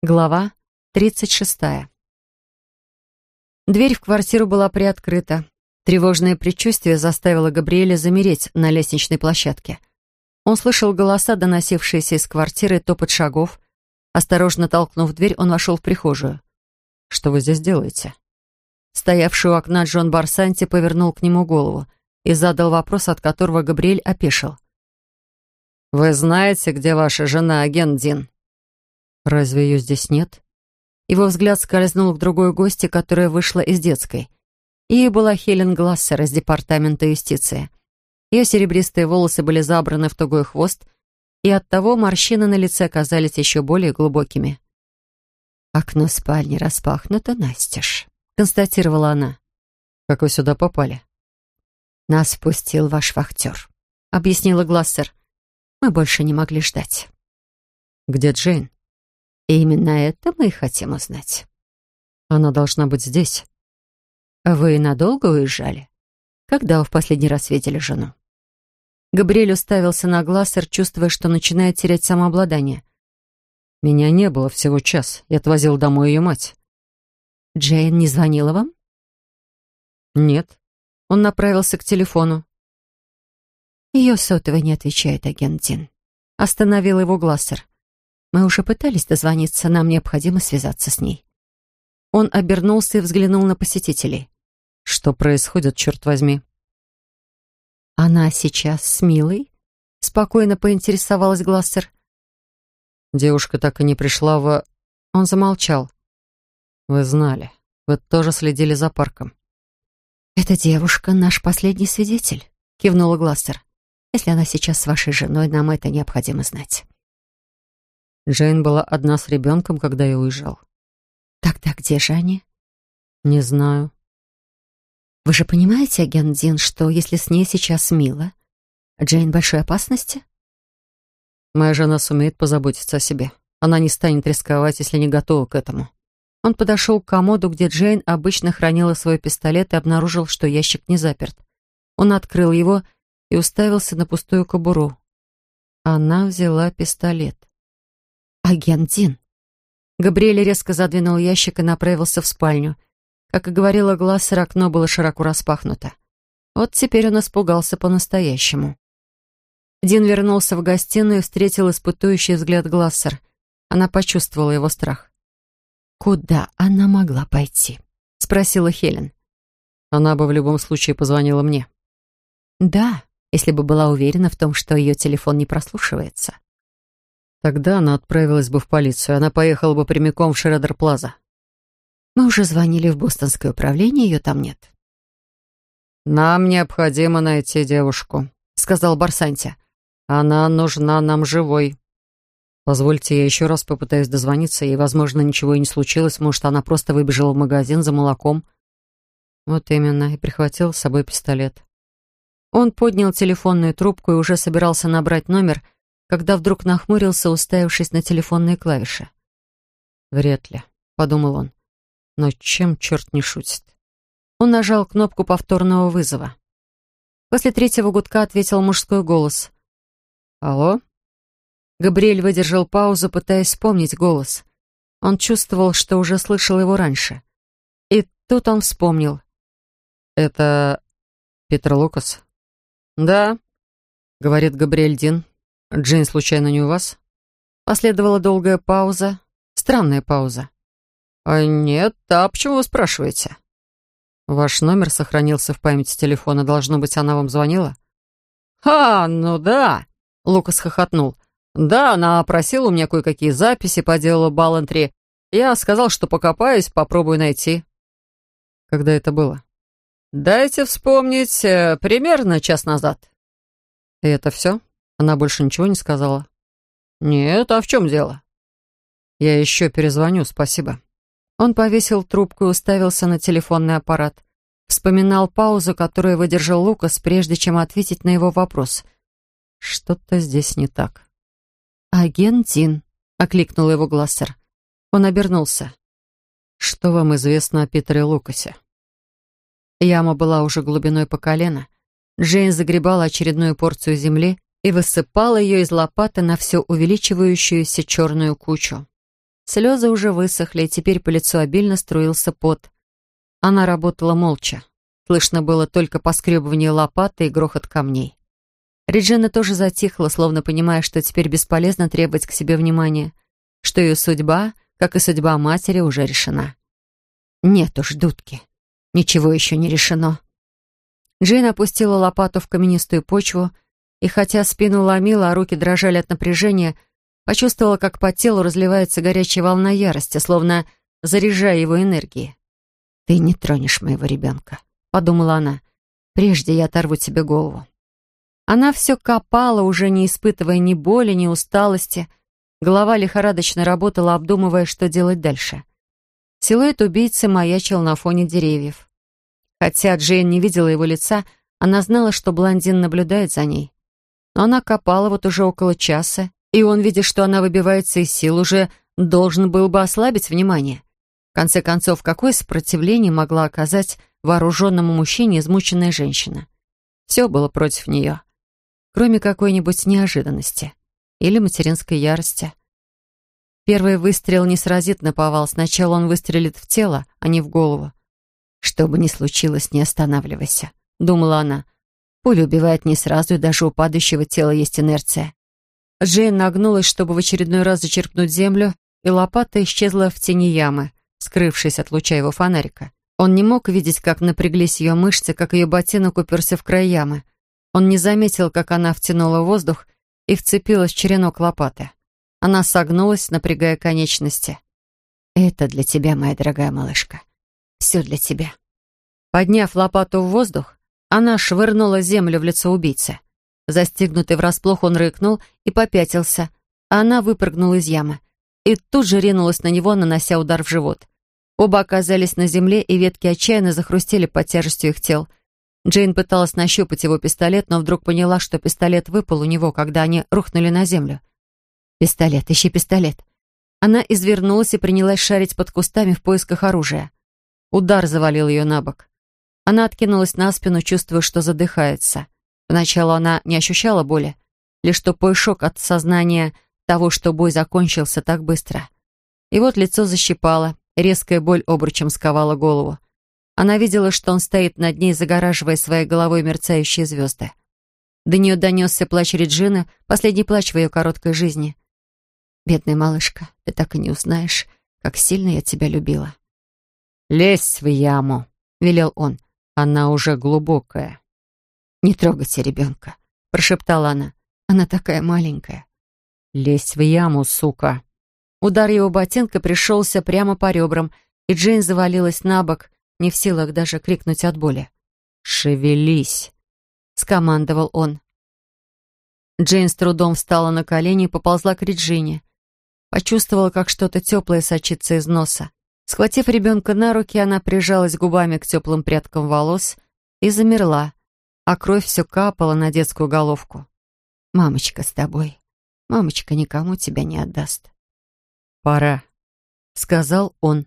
Глава 36. Дверь в квартиру была приоткрыта. Тревожное предчувствие заставило Габриэля замереть на лестничной площадке. Он слышал голоса, доносившиеся из квартиры, топот шагов. Осторожно толкнув дверь, он вошел в прихожую. «Что вы здесь делаете?» Стоявший у окна Джон Барсанти повернул к нему голову и задал вопрос, от которого Габриэль опешил. «Вы знаете, где ваша жена, агент Дин?» Разве ее здесь нет? Его взгляд скользнул к другой гости, которая вышла из детской. Ей была Хелен Глассер из Департамента юстиции. Ее серебристые волосы были забраны в тугой хвост, и оттого морщины на лице оказались еще более глубокими. «Окно спальни распахнуто настежь», — констатировала она. «Как вы сюда попали?» «Нас спустил ваш вахтер», — объяснила Глассер. «Мы больше не могли ждать». «Где Джейн?» И именно это мы и хотим узнать. Она должна быть здесь. Вы надолго уезжали? Когда вы в последний раз видели жену? Габриэль уставился на Глассер, чувствуя, что начинает терять самообладание. Меня не было всего час. Я отвозил домой ее мать. Джейн не звонила вам? Нет. Он направился к телефону. Ее сотовый не отвечает, агент Дин. Остановил его Глассер. Мы уже пытались дозвониться, нам необходимо связаться с ней. Он обернулся и взглянул на посетителей. Что происходит, черт возьми? Она сейчас с Милой? Спокойно поинтересовалась Глассер. Девушка так и не пришла в... Он замолчал. Вы знали. Вы тоже следили за парком. «Эта девушка — наш последний свидетель», — кивнула Глассер. «Если она сейчас с вашей женой, нам это необходимо знать». Джейн была одна с ребенком, когда я уезжал. Тогда где же они? Не знаю. Вы же понимаете, агент Дин, что если с ней сейчас мило, Джейн в большой опасности? Моя жена сумеет позаботиться о себе. Она не станет рисковать, если не готова к этому. Он подошел к комоду, где Джейн обычно хранила свой пистолет и обнаружил, что ящик не заперт. Он открыл его и уставился на пустую кобуру. Она взяла пистолет. «Агент Дин». Габриэль резко задвинул ящик и направился в спальню. Как и говорила Глассер, окно было широко распахнуто. Вот теперь он испугался по-настоящему. Дин вернулся в гостиную и встретил испытующий взгляд Глассер. Она почувствовала его страх. «Куда она могла пойти?» — спросила Хелен. «Она бы в любом случае позвонила мне». «Да, если бы была уверена в том, что ее телефон не прослушивается». Тогда она отправилась бы в полицию, она поехала бы прямиком в Шредер-Плаза. Мы уже звонили в бостонское управление, ее там нет. «Нам необходимо найти девушку», — сказал Барсанти. «Она нужна нам живой». «Позвольте, я еще раз попытаюсь дозвониться, ей, возможно, ничего и не случилось, может, она просто выбежала в магазин за молоком». Вот именно, и прихватил с собой пистолет. Он поднял телефонную трубку и уже собирался набрать номер, — когда вдруг нахмурился, уставившись на телефонные клавиши. «Вряд ли», — подумал он. «Но чем черт не шутит?» Он нажал кнопку повторного вызова. После третьего гудка ответил мужской голос. «Алло?» Габриэль выдержал паузу, пытаясь вспомнить голос. Он чувствовал, что уже слышал его раньше. И тут он вспомнил. «Это Питер Лукас?» «Да», — говорит Габриэль Дин. «Джейн, случайно, не у вас?» Последовала долгая пауза. Странная пауза. «А нет, а почему вы спрашиваете?» «Ваш номер сохранился в памяти телефона. Должно быть, она вам звонила?» «А, ну да!» — Лукас хохотнул. «Да, она просила у меня кое-какие записи по делу Балантри. Я сказал, что покопаюсь, попробую найти». «Когда это было?» «Дайте вспомнить, э, примерно час назад». «И это все?» Она больше ничего не сказала? Нет, а в чем дело? Я еще перезвоню, спасибо. Он повесил трубку и уставился на телефонный аппарат. Вспоминал паузу, которую выдержал Лукас, прежде чем ответить на его вопрос. Что-то здесь не так. «Агент Дин», — окликнул его Глассер. Он обернулся. «Что вам известно о Питере Лукасе?» Яма была уже глубиной по колено. Джейн загребала очередную порцию земли и высыпал ее из лопаты на все увеличивающуюся черную кучу. Слезы уже высохли, и теперь по лицу обильно струился пот. Она работала молча. Слышно было только поскребывание лопаты и грохот камней. Реджина тоже затихла, словно понимая, что теперь бесполезно требовать к себе внимания, что ее судьба, как и судьба матери, уже решена. Нет уж, дудки. Ничего еще не решено. Джейн опустила лопату в каменистую почву, и хотя спину ломила, а руки дрожали от напряжения, почувствовала, как по телу разливается горячая волна ярости, словно заряжая его энергией. «Ты не тронешь моего ребенка», — подумала она. «Прежде я оторву тебе голову». Она все копала, уже не испытывая ни боли, ни усталости. Голова лихорадочно работала, обдумывая, что делать дальше. Силуэт убийцы маячил на фоне деревьев. Хотя Джейн не видела его лица, она знала, что блондин наблюдает за ней. Но она копала вот уже около часа, и он, видя, что она выбивается из сил, уже должен был бы ослабить внимание. В конце концов, какое сопротивление могла оказать вооруженному мужчине измученная женщина? Все было против нее, кроме какой-нибудь неожиданности или материнской ярости. Первый выстрел не сразит на повал. Сначала он выстрелит в тело, а не в голову. «Что бы ни случилось, не останавливайся», — думала она. Пуля убивает не сразу, и даже у падающего тела есть инерция. Джейн нагнулась, чтобы в очередной раз зачерпнуть землю, и лопата исчезла в тени ямы, скрывшись от луча его фонарика. Он не мог видеть, как напряглись ее мышцы, как ее ботинок уперся в край ямы. Он не заметил, как она втянула воздух и вцепилась в черенок лопаты. Она согнулась, напрягая конечности. «Это для тебя, моя дорогая малышка. Все для тебя». Подняв лопату в воздух, она швырнула землю в лицо убийцы. Застигнутый врасплох, он рыкнул и попятился, а она выпрыгнула из ямы и тут же ринулась на него, нанося удар в живот. Оба оказались на земле, и ветки отчаянно захрустели под тяжестью их тел. Джейн пыталась нащупать его пистолет, но вдруг поняла, что пистолет выпал у него, когда они рухнули на землю. «Пистолет, ищи пистолет». Она извернулась и принялась шарить под кустами в поисках оружия. Удар завалил ее на бок. Она откинулась на спину, чувствуя, что задыхается. Поначалу она не ощущала боли, лишь тупой шок от сознания того, что бой закончился так быстро. И вот лицо защипало, резкая боль обручем сковала голову. Она видела, что он стоит над ней, загораживая своей головой мерцающие звезды. До нее донесся плач Реджины, последний плач в ее короткой жизни. Бедная малышка, ты так и не узнаешь, как сильно я тебя любила. «Лезь в яму», — велел он. «Она уже глубокая». «Не трогайте ребенка», — прошептала она. «Она такая маленькая». «Лезь в яму, сука». Удар его ботинка пришелся прямо по ребрам, и Джейн завалилась на бок, не в силах даже крикнуть от боли. «Шевелись», — скомандовал он. Джейн с трудом встала на колени и поползла к Реджине. Почувствовала, как что-то теплое сочится из носа. Схватив ребенка на руки, она прижалась губами к теплым прядкам волос и замерла, а кровь все капала на детскую головку. «Мамочка с тобой. Мамочка никому тебя не отдаст». «Пора», — сказал он.